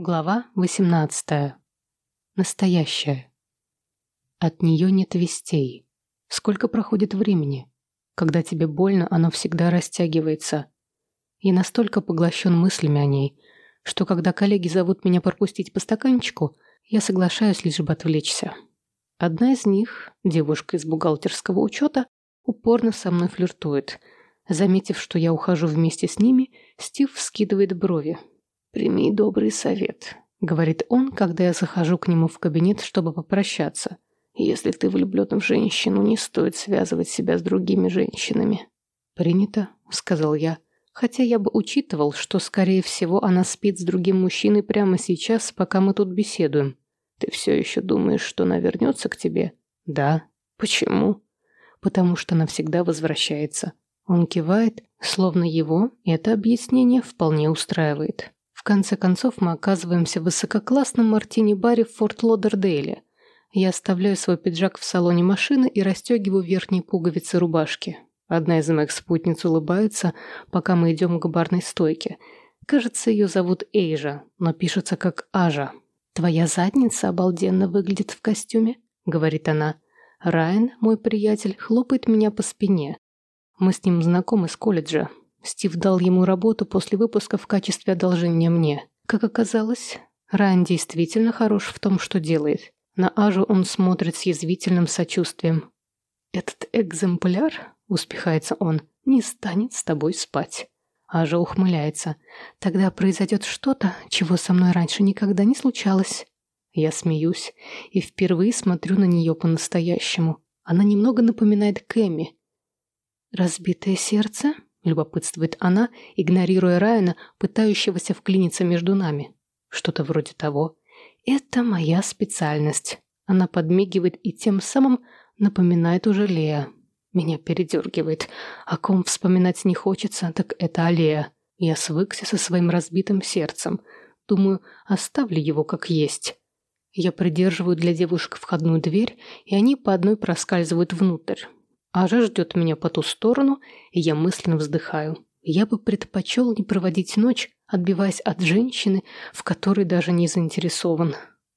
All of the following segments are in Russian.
Глава 18. Настоящая. От нее нет вестей. Сколько проходит времени? Когда тебе больно, оно всегда растягивается. Я настолько поглощен мыслями о ней, что когда коллеги зовут меня пропустить по стаканчику, я соглашаюсь лишь бы отвлечься. Одна из них, девушка из бухгалтерского учета, упорно со мной флиртует. Заметив, что я ухожу вместе с ними, Стив вскидывает брови. «Прими добрый совет», — говорит он, когда я захожу к нему в кабинет, чтобы попрощаться. «Если ты влюблен в женщину, не стоит связывать себя с другими женщинами». «Принято», — сказал я, хотя я бы учитывал, что, скорее всего, она спит с другим мужчиной прямо сейчас, пока мы тут беседуем. «Ты все еще думаешь, что она вернется к тебе?» «Да». «Почему?» «Потому что она всегда возвращается». Он кивает, словно его это объяснение вполне устраивает. В конце концов мы оказываемся в высококлассном мартини-баре в Форт Лодердейле. Я оставляю свой пиджак в салоне машины и расстегиваю верхние пуговицы рубашки. Одна из моих спутниц улыбается, пока мы идем к барной стойке. Кажется, ее зовут Эйжа, но пишется как Ажа. «Твоя задница обалденно выглядит в костюме», — говорит она. Райан, мой приятель, хлопает меня по спине. Мы с ним знакомы с колледжа. Стив дал ему работу после выпуска в качестве одолжения мне. Как оказалось, Райан действительно хорош в том, что делает. На Ажу он смотрит с язвительным сочувствием. «Этот экземпляр, — успехается он, — не станет с тобой спать». Ажа ухмыляется. «Тогда произойдет что-то, чего со мной раньше никогда не случалось». Я смеюсь и впервые смотрю на нее по-настоящему. Она немного напоминает Кэми. «Разбитое сердце?» Любопытствует она, игнорируя Райана, пытающегося вклиниться между нами. Что-то вроде того. «Это моя специальность». Она подмигивает и тем самым напоминает уже Лея. Меня передергивает. О ком вспоминать не хочется, так это Алея. Я свыкся со своим разбитым сердцем. Думаю, оставлю его как есть. Я придерживаю для девушек входную дверь, и они по одной проскальзывают внутрь. Ажа ждет меня по ту сторону, и я мысленно вздыхаю. Я бы предпочел не проводить ночь, отбиваясь от женщины, в которой даже не заинтересован.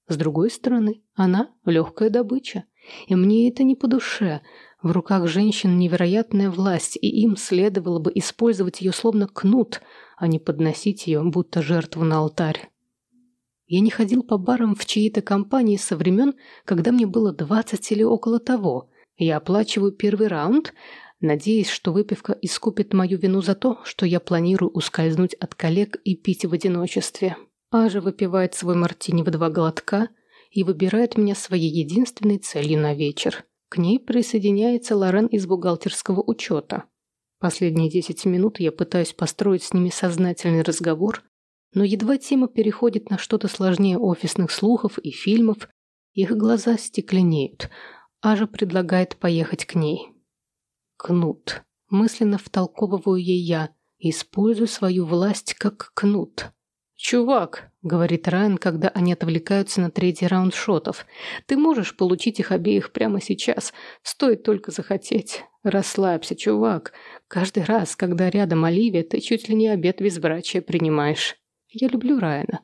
С другой стороны, она — легкая добыча, и мне это не по душе. В руках женщин невероятная власть, и им следовало бы использовать ее словно кнут, а не подносить ее, будто жертву на алтарь. Я не ходил по барам в чьей-то компании со времен, когда мне было двадцать или около того — я оплачиваю первый раунд, надеясь, что выпивка искупит мою вину за то, что я планирую ускользнуть от коллег и пить в одиночестве. Ажа выпивает свой мартини в два глотка и выбирает меня своей единственной целью на вечер. К ней присоединяется Лорен из бухгалтерского учета. Последние десять минут я пытаюсь построить с ними сознательный разговор, но едва тема переходит на что-то сложнее офисных слухов и фильмов, их глаза стекленеют – Ажа предлагает поехать к ней. Кнут. Мысленно втолковываю ей я. Использую свою власть как кнут. «Чувак», — говорит Райан, когда они отвлекаются на третий раунд шотов, «ты можешь получить их обеих прямо сейчас. Стоит только захотеть. Расслабься, чувак. Каждый раз, когда рядом Оливия, ты чуть ли не обед безбрачия принимаешь. Я люблю Райана,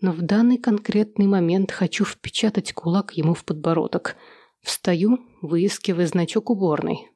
но в данный конкретный момент хочу впечатать кулак ему в подбородок». Встаю, выискивая значок уборной.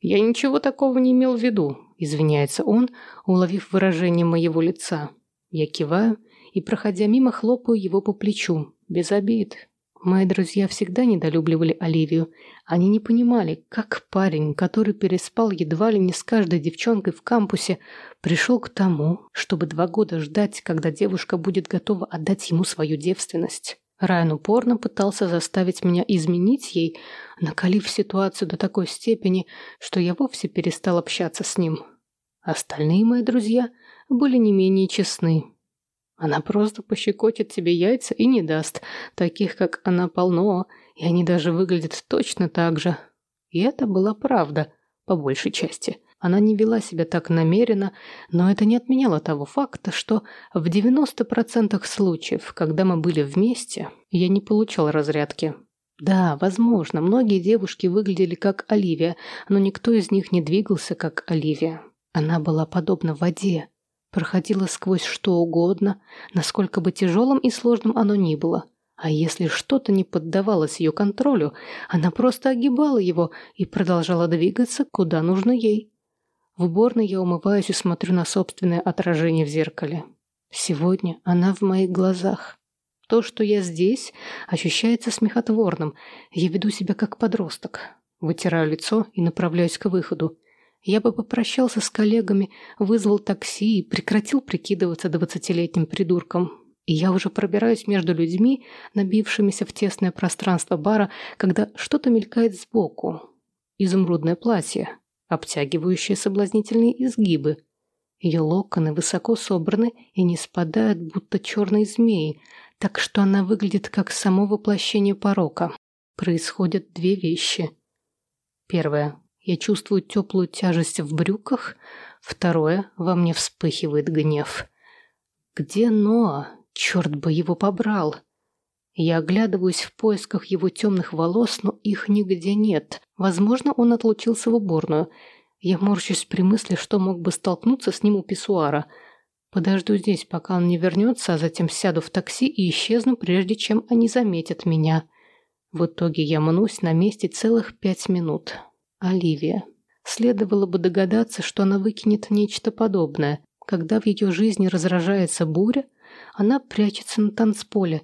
«Я ничего такого не имел в виду», — извиняется он, уловив выражение моего лица. Я киваю и, проходя мимо, хлопаю его по плечу. Без обид. Мои друзья всегда недолюбливали Оливию. Они не понимали, как парень, который переспал едва ли не с каждой девчонкой в кампусе, пришел к тому, чтобы два года ждать, когда девушка будет готова отдать ему свою девственность. Райан упорно пытался заставить меня изменить ей, накалив ситуацию до такой степени, что я вовсе перестал общаться с ним. Остальные мои друзья были не менее честны. Она просто пощекочет тебе яйца и не даст, таких, как она, полно, и они даже выглядят точно так же. И это была правда, по большей части. Она не вела себя так намеренно, но это не отменяло того факта, что в 90% случаев, когда мы были вместе, я не получал разрядки. Да, возможно, многие девушки выглядели как Оливия, но никто из них не двигался как Оливия. Она была подобна воде. проходила сквозь что угодно, насколько бы тяжелым и сложным оно ни было. А если что-то не поддавалось ее контролю, она просто огибала его и продолжала двигаться, куда нужно ей. В уборной я умываюсь и смотрю на собственное отражение в зеркале. Сегодня она в моих глазах. То, что я здесь, ощущается смехотворным. Я веду себя как подросток. Вытираю лицо и направляюсь к выходу. Я бы попрощался с коллегами, вызвал такси и прекратил прикидываться двадцатилетним придурком. И я уже пробираюсь между людьми, набившимися в тесное пространство бара, когда что-то мелькает сбоку. Изумрудное платье, обтягивающее соблазнительные изгибы. Ее локоны высоко собраны и не спадают, будто черные змеи, так что она выглядит как само воплощение порока. Происходят две вещи. Первое. Я чувствую теплую тяжесть в брюках. Второе. Во мне вспыхивает гнев. Где Ноа? Черт бы его побрал. Я оглядываюсь в поисках его темных волос, но их нигде нет. Возможно, он отлучился в уборную. Я морщусь при мысли, что мог бы столкнуться с ним у писсуара. Подожду здесь, пока он не вернется, а затем сяду в такси и исчезну, прежде чем они заметят меня. В итоге я мнусь на месте целых пять минут. Оливия. Следовало бы догадаться, что она выкинет нечто подобное. Когда в ее жизни разражается буря, она прячется на танцполе.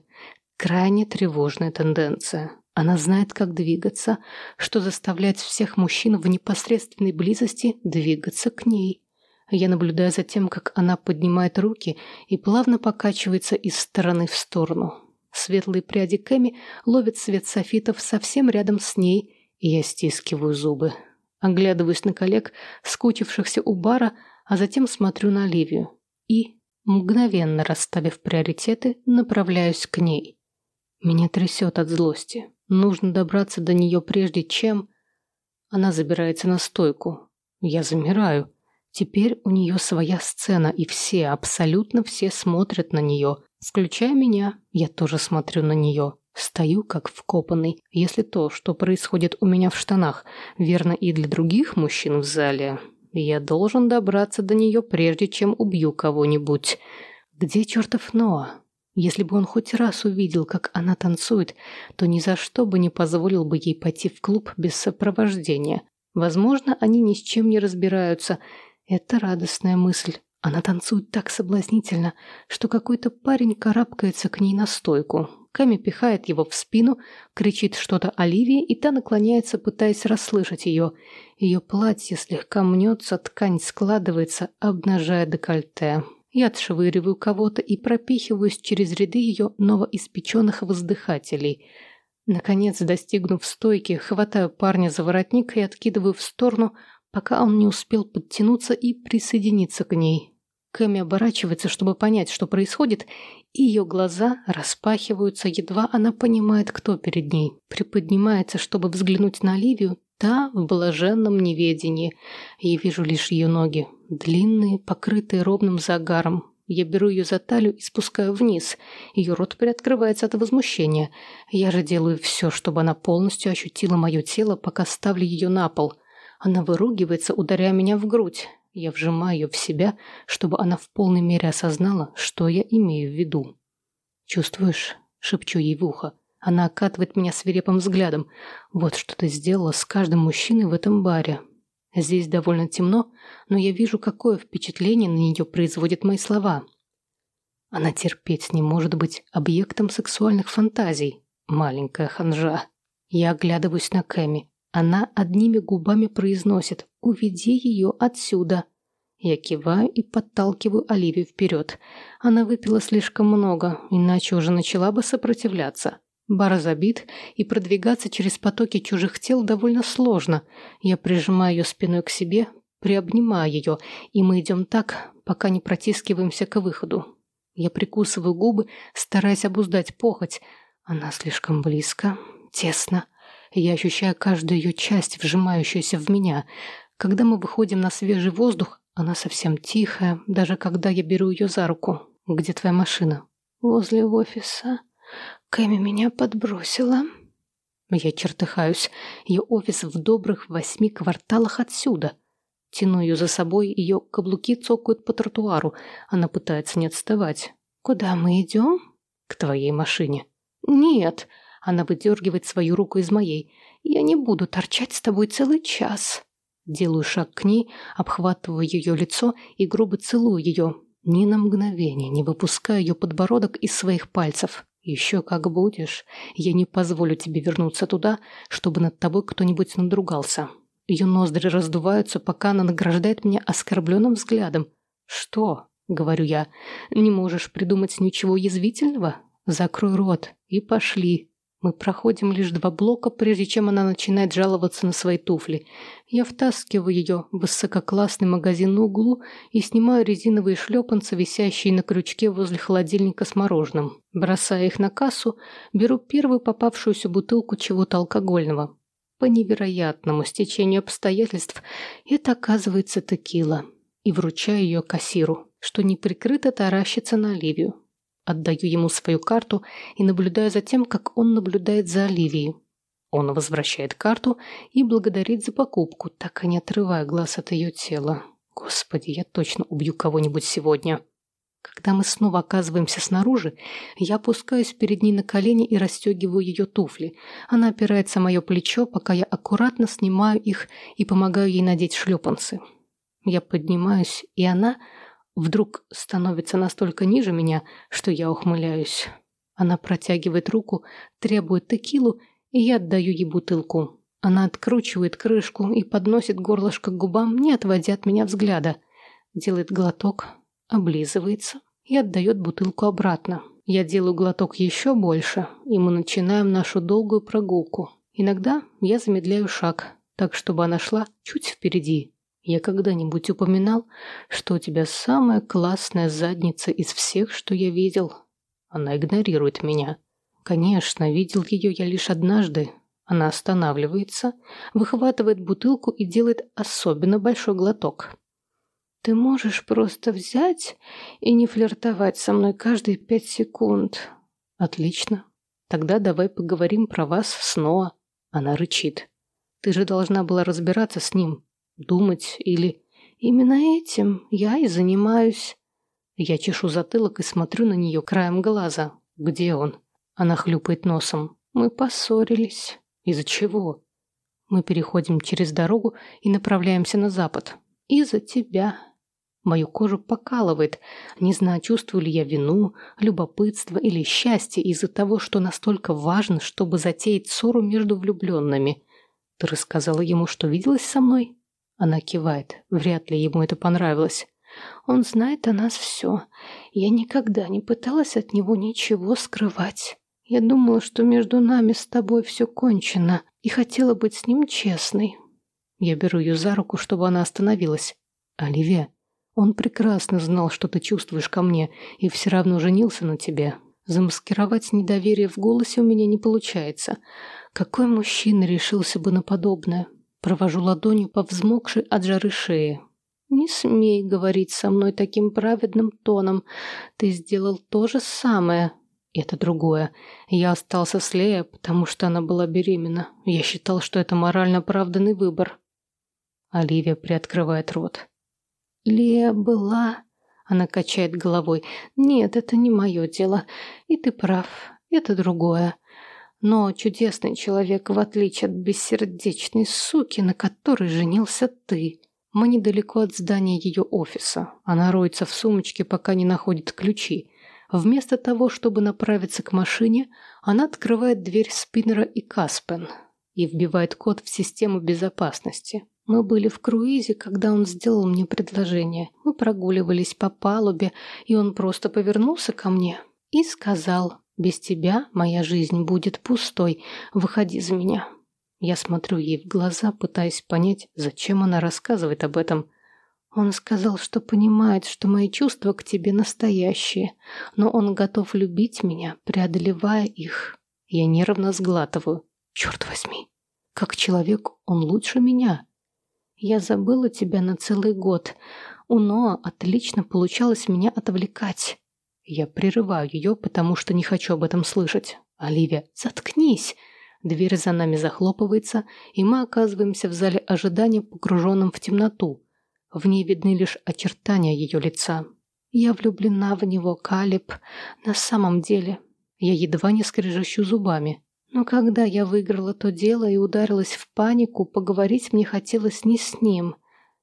Крайне тревожная тенденция. Она знает, как двигаться, что заставляет всех мужчин в непосредственной близости двигаться к ней. Я наблюдаю за тем, как она поднимает руки и плавно покачивается из стороны в сторону. Светлые пряди Кэми ловят свет софитов совсем рядом с ней я стискиваю зубы, оглядываюсь на коллег, скучившихся у бара, а затем смотрю на Оливию и, мгновенно расставив приоритеты, направляюсь к ней. Меня трясет от злости. Нужно добраться до нее прежде, чем... Она забирается на стойку. Я замираю. Теперь у нее своя сцена, и все, абсолютно все смотрят на нее. Включая меня, я тоже смотрю на нее. Стою как вкопанный. Если то, что происходит у меня в штанах, верно и для других мужчин в зале, я должен добраться до нее, прежде чем убью кого-нибудь. Где чертов Ноа? Если бы он хоть раз увидел, как она танцует, то ни за что бы не позволил бы ей пойти в клуб без сопровождения. Возможно, они ни с чем не разбираются. Это радостная мысль. Она танцует так соблазнительно, что какой-то парень карабкается к ней на стойку, Кэми пихает его в спину, кричит что-то Оливии, и та наклоняется, пытаясь расслышать ее. Ее платье слегка мнется, ткань складывается, обнажая декольте. Я отшвыриваю кого-то и пропихиваюсь через ряды ее новоиспеченных воздыхателей. Наконец, достигнув стойки, хватаю парня за воротник и откидываю в сторону, пока он не успел подтянуться и присоединиться к ней. Кэми оборачивается, чтобы понять, что происходит, и ее глаза распахиваются, едва она понимает, кто перед ней. Приподнимается, чтобы взглянуть на Оливию, та в блаженном неведении. Я вижу лишь ее ноги, длинные, покрытые ровным загаром. Я беру ее за талию и спускаю вниз. Ее рот приоткрывается от возмущения. Я же делаю все, чтобы она полностью ощутила мое тело, пока ставлю ее на пол. Она выругивается, ударяя меня в грудь. Я вжимаю ее в себя, чтобы она в полной мере осознала, что я имею в виду. «Чувствуешь?» — шепчу ей в ухо. Она окатывает меня свирепым взглядом. «Вот что ты сделала с каждым мужчиной в этом баре. Здесь довольно темно, но я вижу, какое впечатление на нее производят мои слова. Она терпеть не может быть объектом сексуальных фантазий. Маленькая ханжа. Я оглядываюсь на Кэми. Она одними губами произносит «Уведи ее отсюда». Я киваю и подталкиваю Оливию вперед. Она выпила слишком много, иначе уже начала бы сопротивляться. Бар забит, и продвигаться через потоки чужих тел довольно сложно. Я прижимаю ее спиной к себе, приобнимаю ее, и мы идем так, пока не протискиваемся к выходу. Я прикусываю губы, стараясь обуздать похоть. Она слишком близко, тесно. Я ощущаю каждую ее часть, вжимающуюся в меня. Когда мы выходим на свежий воздух, она совсем тихая, даже когда я беру ее за руку. «Где твоя машина?» «Возле офиса. Кэми меня подбросила». Я чертыхаюсь. Ее офис в добрых восьми кварталах отсюда. Тяну ее за собой, ее каблуки цокают по тротуару. Она пытается не отставать. «Куда мы идем?» «К твоей машине». «Нет», — она выдергивает свою руку из моей. «Я не буду торчать с тобой целый час». Делаю шаг к ней, обхватываю ее лицо и грубо целую ее. Ни на мгновение не выпускаю ее подбородок из своих пальцев. Еще как будешь. Я не позволю тебе вернуться туда, чтобы над тобой кто-нибудь надругался. Ее ноздри раздуваются, пока она награждает меня оскорбленным взглядом. «Что?» — говорю я. «Не можешь придумать ничего язвительного? Закрой рот и пошли». Мы проходим лишь два блока, прежде чем она начинает жаловаться на свои туфли. Я втаскиваю ее в высококлассный магазин на углу и снимаю резиновые шлепанцы, висящие на крючке возле холодильника с мороженым. Бросая их на кассу, беру первую попавшуюся бутылку чего-то алкогольного. По невероятному стечению обстоятельств это оказывается текила. И вручаю ее кассиру, что неприкрыто таращится на Оливию. Отдаю ему свою карту и наблюдаю за тем, как он наблюдает за Оливией. Он возвращает карту и благодарит за покупку, так и не отрывая глаз от ее тела. Господи, я точно убью кого-нибудь сегодня. Когда мы снова оказываемся снаружи, я опускаюсь перед ней на колени и расстегиваю ее туфли. Она опирается на мое плечо, пока я аккуратно снимаю их и помогаю ей надеть шлепанцы. Я поднимаюсь, и она вдруг становится настолько ниже меня, что я ухмыляюсь. Она протягивает руку, требует текилу, и я отдаю ей бутылку. Она откручивает крышку и подносит горлышко к губам, не отводя от меня взгляда. Делает глоток, облизывается и отдает бутылку обратно. Я делаю глоток еще больше, и мы начинаем нашу долгую прогулку. Иногда я замедляю шаг, так чтобы она шла чуть впереди, я когда-нибудь упоминал, что у тебя самая классная задница из всех, что я видел? Она игнорирует меня. Конечно, видел ее я лишь однажды. Она останавливается, выхватывает бутылку и делает особенно большой глоток. Ты можешь просто взять и не флиртовать со мной каждые пять секунд. Отлично. Тогда давай поговорим про вас снова. Она рычит. Ты же должна была разбираться с ним думать или «Именно этим я и занимаюсь». Я чешу затылок и смотрю на нее краем глаза. Где он? Она хлюпает носом. Мы поссорились. Из-за чего? Мы переходим через дорогу и направляемся на запад. Из-за тебя. Мою кожу покалывает. Не знаю, чувствую ли я вину, любопытство или счастье из-за того, что настолько важно, чтобы затеять ссору между влюбленными. Ты рассказала ему, что виделась со мной? Она кивает. Вряд ли ему это понравилось. Он знает о нас все. Я никогда не пыталась от него ничего скрывать. Я думала, что между нами с тобой все кончено, и хотела быть с ним честной. Я беру ее за руку, чтобы она остановилась. Оливия, он прекрасно знал, что ты чувствуешь ко мне, и все равно женился на тебе. Замаскировать недоверие в голосе у меня не получается. Какой мужчина решился бы на подобное? Провожу ладонью по взмокшей от жары шее. «Не смей говорить со мной таким праведным тоном. Ты сделал то же самое». Это другое. Я остался с Леей, потому что она была беременна. Я считал, что это морально оправданный выбор. Оливия приоткрывает рот. «Лея была...» Она качает головой. «Нет, это не мое дело. И ты прав. Это другое но чудесный человек, в отличие от бессердечной суки, на которой женился ты. Мы недалеко от здания ее офиса. Она роется в сумочке, пока не находит ключи. Вместо того, чтобы направиться к машине, она открывает дверь спиннера и Каспен и вбивает код в систему безопасности. Мы были в круизе, когда он сделал мне предложение. Мы прогуливались по палубе, и он просто повернулся ко мне и сказал без тебя моя жизнь будет пустой. Выходи за меня. Я смотрю ей в глаза, пытаясь понять, зачем она рассказывает об этом. Он сказал, что понимает, что мои чувства к тебе настоящие, но он готов любить меня, преодолевая их. Я нервно сглатываю. Черт возьми, как человек он лучше меня. Я забыла тебя на целый год. У Ноа отлично получалось меня отвлекать. Я прерываю ее, потому что не хочу об этом слышать. Оливия, заткнись! Дверь за нами захлопывается, и мы оказываемся в зале ожидания, погруженном в темноту. В ней видны лишь очертания ее лица. Я влюблена в него, Калиб. На самом деле, я едва не скрежещу зубами. Но когда я выиграла то дело и ударилась в панику, поговорить мне хотелось не с ним.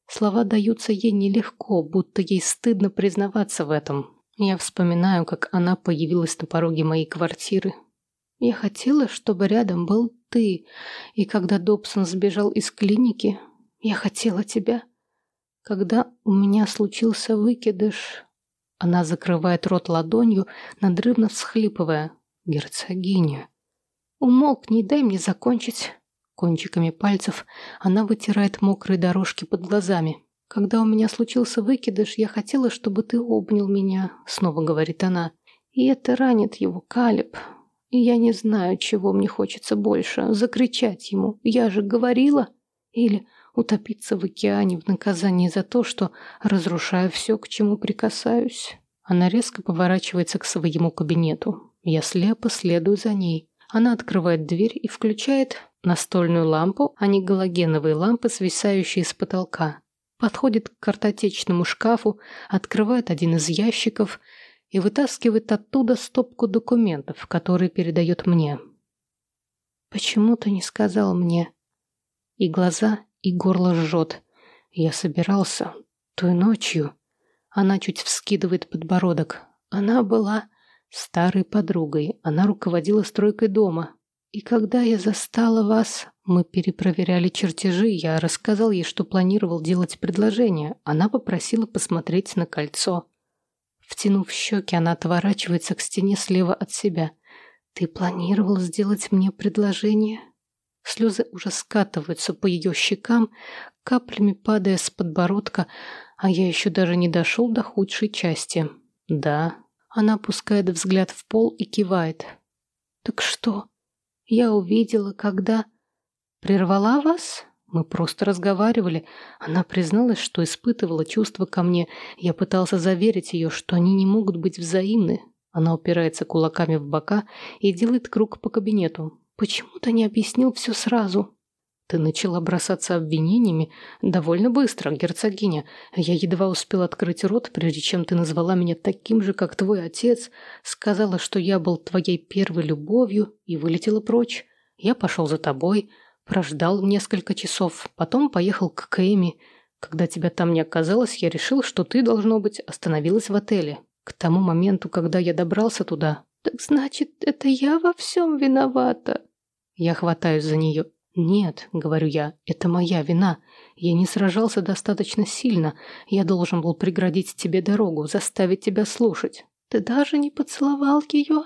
Слова даются ей нелегко, будто ей стыдно признаваться в этом. Я вспоминаю, как она появилась на пороге моей квартиры. Я хотела, чтобы рядом был ты, и когда Добсон сбежал из клиники, я хотела тебя. Когда у меня случился выкидыш, она закрывает рот ладонью, надрывно всхлипывая. Герцогиня. Умолкни, дай мне закончить. Кончиками пальцев она вытирает мокрые дорожки под глазами. «Когда у меня случился выкидыш, я хотела, чтобы ты обнял меня», — снова говорит она. «И это ранит его, Калиб. И я не знаю, чего мне хочется больше. Закричать ему. Я же говорила. Или утопиться в океане в наказании за то, что разрушаю все, к чему прикасаюсь». Она резко поворачивается к своему кабинету. Я слепо следую за ней. Она открывает дверь и включает настольную лампу, а не галогеновые лампы, свисающие с потолка. Подходит к картотечному шкафу, открывает один из ящиков и вытаскивает оттуда стопку документов, которые передает мне. «Почему ты не сказал мне?» И глаза, и горло жжет. Я собирался той ночью. Она чуть вскидывает подбородок. Она была старой подругой. Она руководила стройкой дома. И когда я застала вас, мы перепроверяли чертежи, я рассказал ей, что планировал делать предложение. Она попросила посмотреть на кольцо. Втянув щеки, она отворачивается к стене слева от себя. «Ты планировал сделать мне предложение?» Слезы уже скатываются по ее щекам, каплями падая с подбородка, а я еще даже не дошел до худшей части. «Да, она опускает взгляд в пол и кивает. «Так что? Я увидела, когда...» «Прервала вас?» Мы просто разговаривали. Она призналась, что испытывала чувства ко мне. Я пытался заверить ее, что они не могут быть взаимны. Она упирается кулаками в бока и делает круг по кабинету. «Почему ты не объяснил все сразу?» Ты начала бросаться обвинениями довольно быстро, герцогиня. Я едва успел открыть рот, прежде чем ты назвала меня таким же, как твой отец, сказала, что я был твоей первой любовью и вылетела прочь. Я пошел за тобой, прождал несколько часов, потом поехал к Кэми. Когда тебя там не оказалось, я решил, что ты, должно быть, остановилась в отеле. К тому моменту, когда я добрался туда... Так значит, это я во всем виновата? Я хватаюсь за нее. «Нет», — говорю я, — «это моя вина. Я не сражался достаточно сильно. Я должен был преградить тебе дорогу, заставить тебя слушать. Ты даже не поцеловал ее?»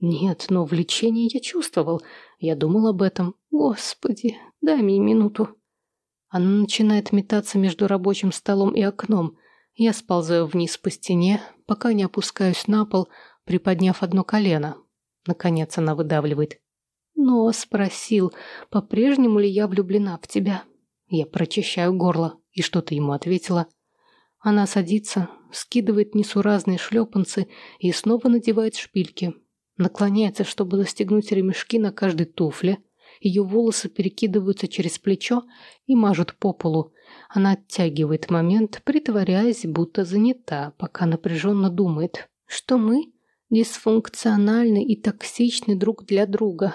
«Нет, но влечение я чувствовал. Я думал об этом. Господи, дай мне минуту». Она начинает метаться между рабочим столом и окном. Я сползаю вниз по стене, пока не опускаюсь на пол, приподняв одно колено. Наконец она выдавливает. Но спросил, по-прежнему ли я влюблена в тебя. Я прочищаю горло, и что ты ему ответила? Она садится, скидывает несуразные шлепанцы и снова надевает шпильки. Наклоняется, чтобы застегнуть ремешки на каждой туфле. Ее волосы перекидываются через плечо и мажут по полу. Она оттягивает момент, притворяясь, будто занята, пока напряженно думает, что мы дисфункциональны и токсичны друг для друга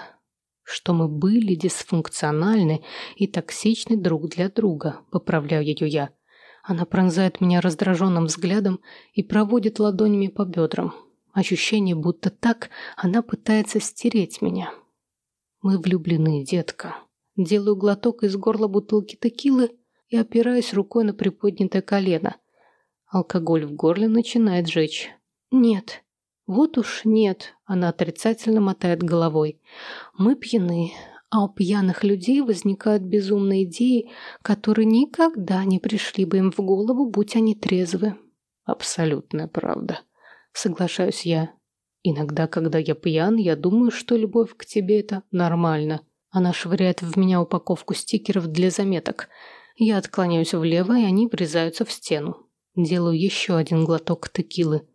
что мы были дисфункциональны и токсичны друг для друга, поправляю ее я. Она пронзает меня раздраженным взглядом и проводит ладонями по бедрам. Ощущение, будто так она пытается стереть меня. Мы влюблены, детка. Делаю глоток из горла бутылки текилы и опираюсь рукой на приподнятое колено. Алкоголь в горле начинает жечь. Нет, вот уж нет, она отрицательно мотает головой. Мы пьяны, а у пьяных людей возникают безумные идеи, которые никогда не пришли бы им в голову, будь они трезвы. Абсолютная правда. Соглашаюсь я. Иногда, когда я пьян, я думаю, что любовь к тебе это нормально. Она швыряет в меня упаковку стикеров для заметок. Я отклоняюсь влево, и они врезаются в стену. Делаю еще один глоток текилы.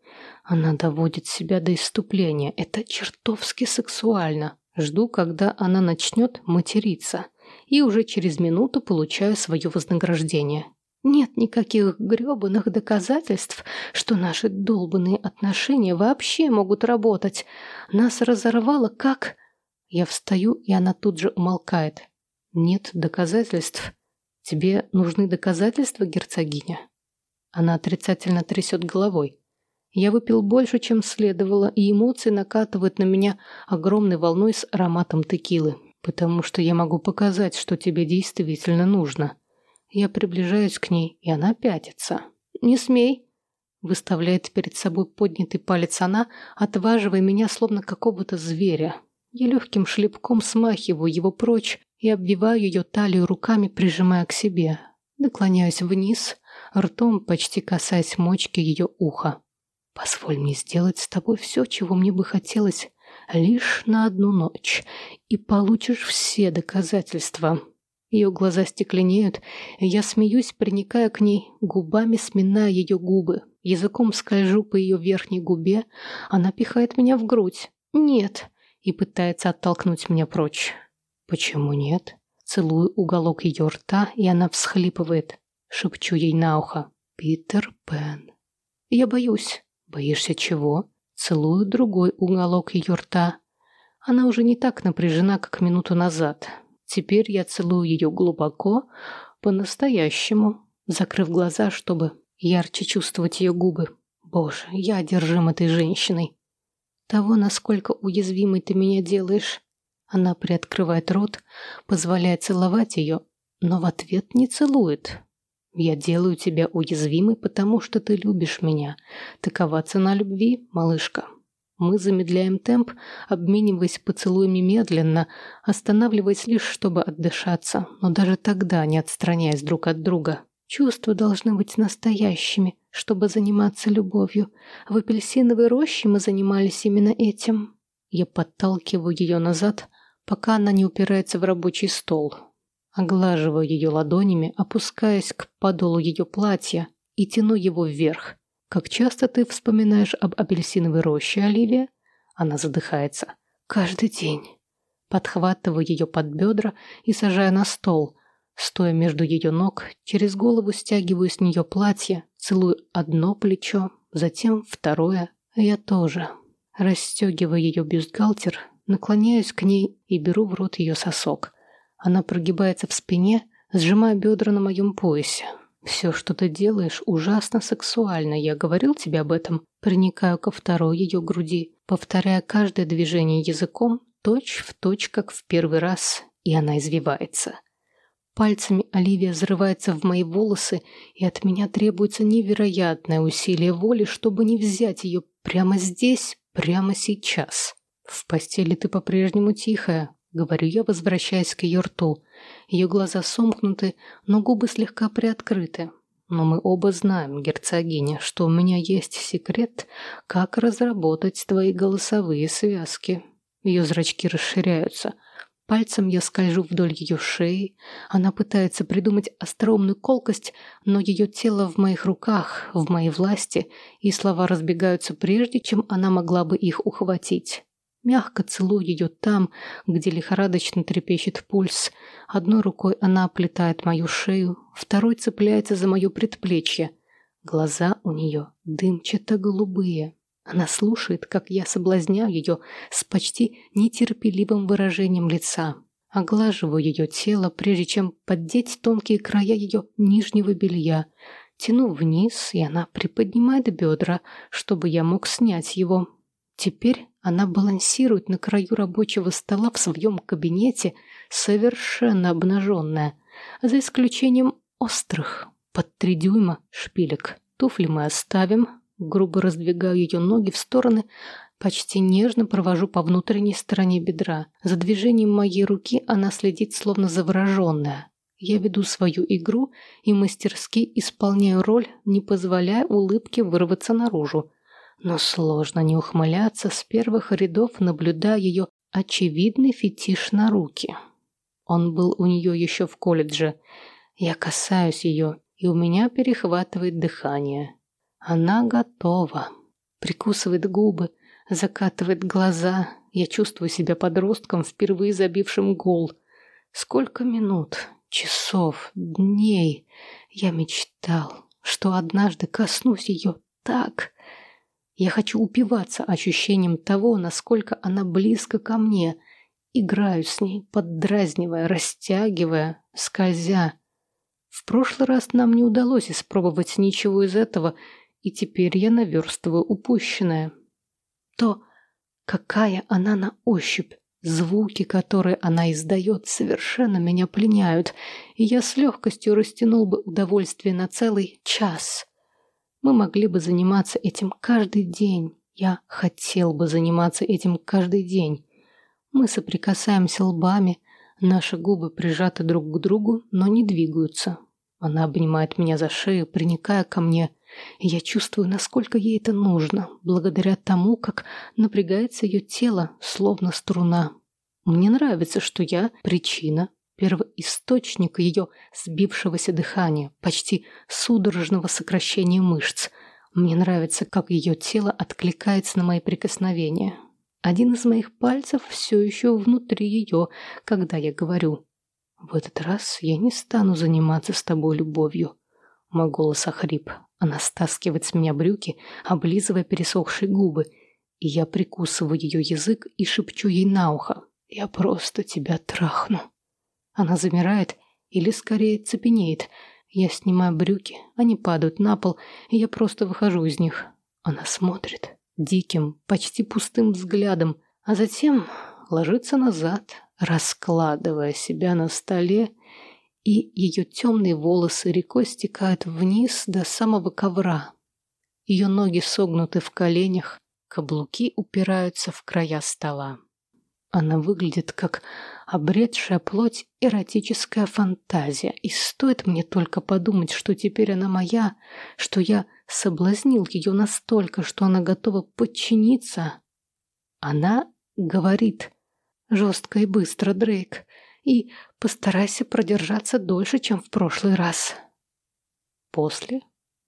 Она доводит себя до иступления. Это чертовски сексуально. Жду, когда она начнет материться. И уже через минуту получаю свое вознаграждение. Нет никаких грёбаных доказательств, что наши долбанные отношения вообще могут работать. Нас разорвало как... Я встаю, и она тут же умолкает. Нет доказательств. Тебе нужны доказательства, герцогиня? Она отрицательно трясет головой. Я выпил больше, чем следовало, и эмоции накатывают на меня огромной волной с ароматом текилы, потому что я могу показать, что тебе действительно нужно. Я приближаюсь к ней, и она пятится. «Не смей!» Выставляет перед собой поднятый палец она, отваживая меня, словно какого-то зверя. Я легким шлепком смахиваю его прочь и обвиваю ее талию руками, прижимая к себе. Наклоняюсь вниз, ртом почти касаясь мочки ее уха. «Позволь мне сделать с тобой все, чего мне бы хотелось, лишь на одну ночь, и получишь все доказательства». Ее глаза стекленеют, я смеюсь, приникая к ней, губами сминая ее губы. Языком скольжу по ее верхней губе, она пихает меня в грудь. «Нет!» и пытается оттолкнуть меня прочь. «Почему нет?» Целую уголок ее рта, и она всхлипывает. Шепчу ей на ухо. «Питер Пен». «Я боюсь». «Боишься чего?» Целую другой уголок ее рта. Она уже не так напряжена, как минуту назад. Теперь я целую ее глубоко, по-настоящему, закрыв глаза, чтобы ярче чувствовать ее губы. Боже, я одержим этой женщиной. Того, насколько уязвимой ты меня делаешь. Она приоткрывает рот, позволяет целовать ее, но в ответ не целует. Я делаю тебя уязвимой, потому что ты любишь меня. Такова цена любви, малышка. Мы замедляем темп, обмениваясь поцелуями медленно, останавливаясь лишь, чтобы отдышаться, но даже тогда не отстраняясь друг от друга. Чувства должны быть настоящими, чтобы заниматься любовью. В апельсиновой роще мы занимались именно этим. Я подталкиваю ее назад, пока она не упирается в рабочий стол. Оглаживаю ее ладонями, опускаясь к подолу ее платья и тяну его вверх. «Как часто ты вспоминаешь об апельсиновой роще, Оливия?» Она задыхается. «Каждый день». Подхватываю ее под бедра и сажаю на стол. Стоя между ее ног, через голову стягиваю с нее платье, целую одно плечо, затем второе. Я тоже. Расстегиваю ее бюстгальтер, наклоняюсь к ней и беру в рот ее сосок. Она прогибается в спине, сжимая бедра на моем поясе. «Все, что ты делаешь, ужасно сексуально. Я говорил тебе об этом». Проникаю ко второй ее груди, повторяя каждое движение языком, точь в точь, как в первый раз, и она извивается. Пальцами Оливия взрывается в мои волосы, и от меня требуется невероятное усилие воли, чтобы не взять ее прямо здесь, прямо сейчас. В постели ты по-прежнему тихая, говорю я, возвращаясь к ее рту. Ее глаза сомкнуты, но губы слегка приоткрыты. Но мы оба знаем, герцогиня, что у меня есть секрет, как разработать твои голосовые связки. Ее зрачки расширяются. Пальцем я скольжу вдоль ее шеи. Она пытается придумать остроумную колкость, но ее тело в моих руках, в моей власти, и слова разбегаются прежде, чем она могла бы их ухватить. Мягко целую ее там, где лихорадочно трепещет пульс. Одной рукой она оплетает мою шею, второй цепляется за мое предплечье. Глаза у нее дымчато-голубые. Она слушает, как я соблазняю ее с почти нетерпеливым выражением лица. Оглаживаю ее тело, прежде чем поддеть тонкие края ее нижнего белья. Тяну вниз, и она приподнимает бедра, чтобы я мог снять его. Теперь она балансирует на краю рабочего стола в своем кабинете, совершенно обнаженная, за исключением острых, под три дюйма, шпилек. Туфли мы оставим, грубо раздвигаю ее ноги в стороны, почти нежно провожу по внутренней стороне бедра. За движением моей руки она следит, словно завороженная. Я веду свою игру и мастерски исполняю роль, не позволяя улыбке вырваться наружу но сложно не ухмыляться с первых рядов, наблюдая ее очевидный фетиш на руки. Он был у нее еще в колледже. Я касаюсь ее, и у меня перехватывает дыхание. Она готова. Прикусывает губы, закатывает глаза. Я чувствую себя подростком, впервые забившим гол. Сколько минут? часов, дней я мечтал, что однажды коснусь ее так. Я хочу упиваться ощущением того, насколько она близко ко мне. Играю с ней, поддразнивая, растягивая, скользя. В прошлый раз нам не удалось испробовать ничего из этого, и теперь я наверстываю упущенное. То, какая она на ощупь, Звуки, которые она издает, совершенно меня пленяют, и я с легкостью растянул бы удовольствие на целый час. Мы могли бы заниматься этим каждый день. Я хотел бы заниматься этим каждый день. Мы соприкасаемся лбами, наши губы прижаты друг к другу, но не двигаются. Она обнимает меня за шею, приникая ко мне, я чувствую, насколько ей это нужно, благодаря тому, как напрягается ее тело, словно струна. Мне нравится, что я причина, первоисточник ее сбившегося дыхания, почти судорожного сокращения мышц. Мне нравится, как ее тело откликается на мои прикосновения. Один из моих пальцев все еще внутри ее, когда я говорю «В этот раз я не стану заниматься с тобой любовью». Мой голос охрип. Она стаскивает с меня брюки, облизывая пересохшие губы, и я прикусываю ее язык и шепчу ей на ухо. «Я просто тебя трахну». Она замирает или скорее цепенеет. Я снимаю брюки, они падают на пол, и я просто выхожу из них. Она смотрит диким, почти пустым взглядом, а затем ложится назад, раскладывая себя на столе и ее темные волосы рекой стекают вниз до самого ковра. Ее ноги согнуты в коленях, каблуки упираются в края стола. Она выглядит как обретшая плоть эротическая фантазия, и стоит мне только подумать, что теперь она моя, что я соблазнил ее настолько, что она готова подчиниться. Она говорит жестко и быстро, Дрейк, и постарайся продержаться дольше, чем в прошлый раз. После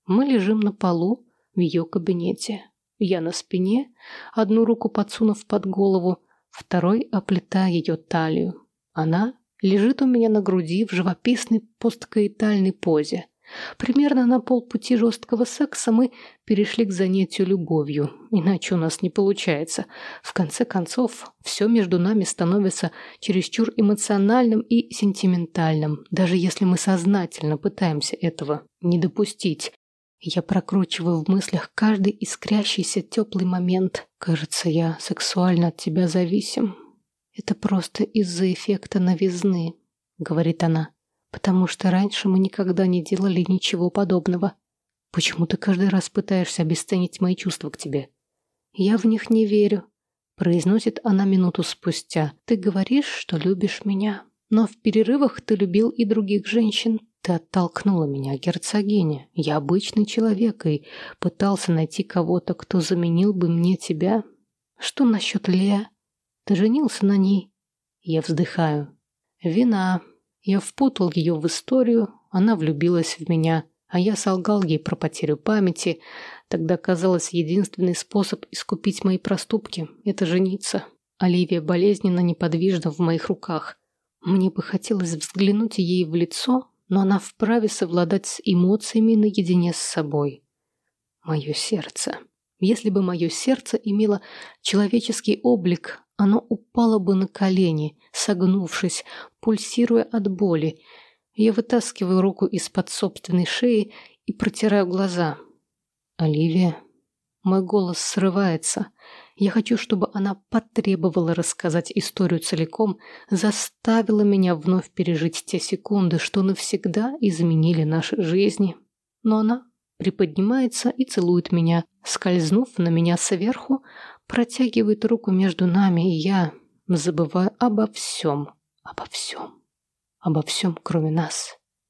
мы лежим на полу в ее кабинете. Я на спине, одну руку подсунув под голову, второй оплетая ее талию. Она лежит у меня на груди в живописной посткаитальной позе. Примерно на полпути жесткого секса мы перешли к занятию любовью, иначе у нас не получается. В конце концов, все между нами становится чересчур эмоциональным и сентиментальным, даже если мы сознательно пытаемся этого не допустить. Я прокручиваю в мыслях каждый искрящийся теплый момент. Кажется, я сексуально от тебя зависим. Это просто из-за эффекта новизны, говорит она потому что раньше мы никогда не делали ничего подобного. Почему ты каждый раз пытаешься обесценить мои чувства к тебе? Я в них не верю, произносит она минуту спустя. Ты говоришь, что любишь меня, но в перерывах ты любил и других женщин. Ты оттолкнула меня, герцогиня. Я обычный человек и пытался найти кого-то, кто заменил бы мне тебя. Что насчет Лея? Ты женился на ней? Я вздыхаю. Вина, я впутал ее в историю, она влюбилась в меня, а я солгал ей про потерю памяти. Тогда казалось, единственный способ искупить мои проступки – это жениться. Оливия болезненно неподвижна в моих руках. Мне бы хотелось взглянуть ей в лицо, но она вправе совладать с эмоциями наедине с собой. Мое сердце. Если бы мое сердце имело человеческий облик, оно упало бы на колени, согнувшись, пульсируя от боли. Я вытаскиваю руку из-под собственной шеи и протираю глаза. «Оливия...» Мой голос срывается. Я хочу, чтобы она потребовала рассказать историю целиком, заставила меня вновь пережить те секунды, что навсегда изменили наши жизни. Но она приподнимается и целует меня, скользнув на меня сверху, протягивает руку между нами, и я забываю обо всем, обо всем, обо всем, кроме нас.